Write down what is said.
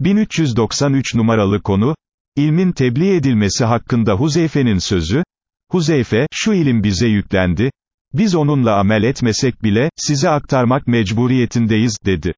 1393 numaralı konu, ilmin tebliğ edilmesi hakkında Huzeyfe'nin sözü, Huzeyfe, şu ilim bize yüklendi, biz onunla amel etmesek bile, size aktarmak mecburiyetindeyiz, dedi.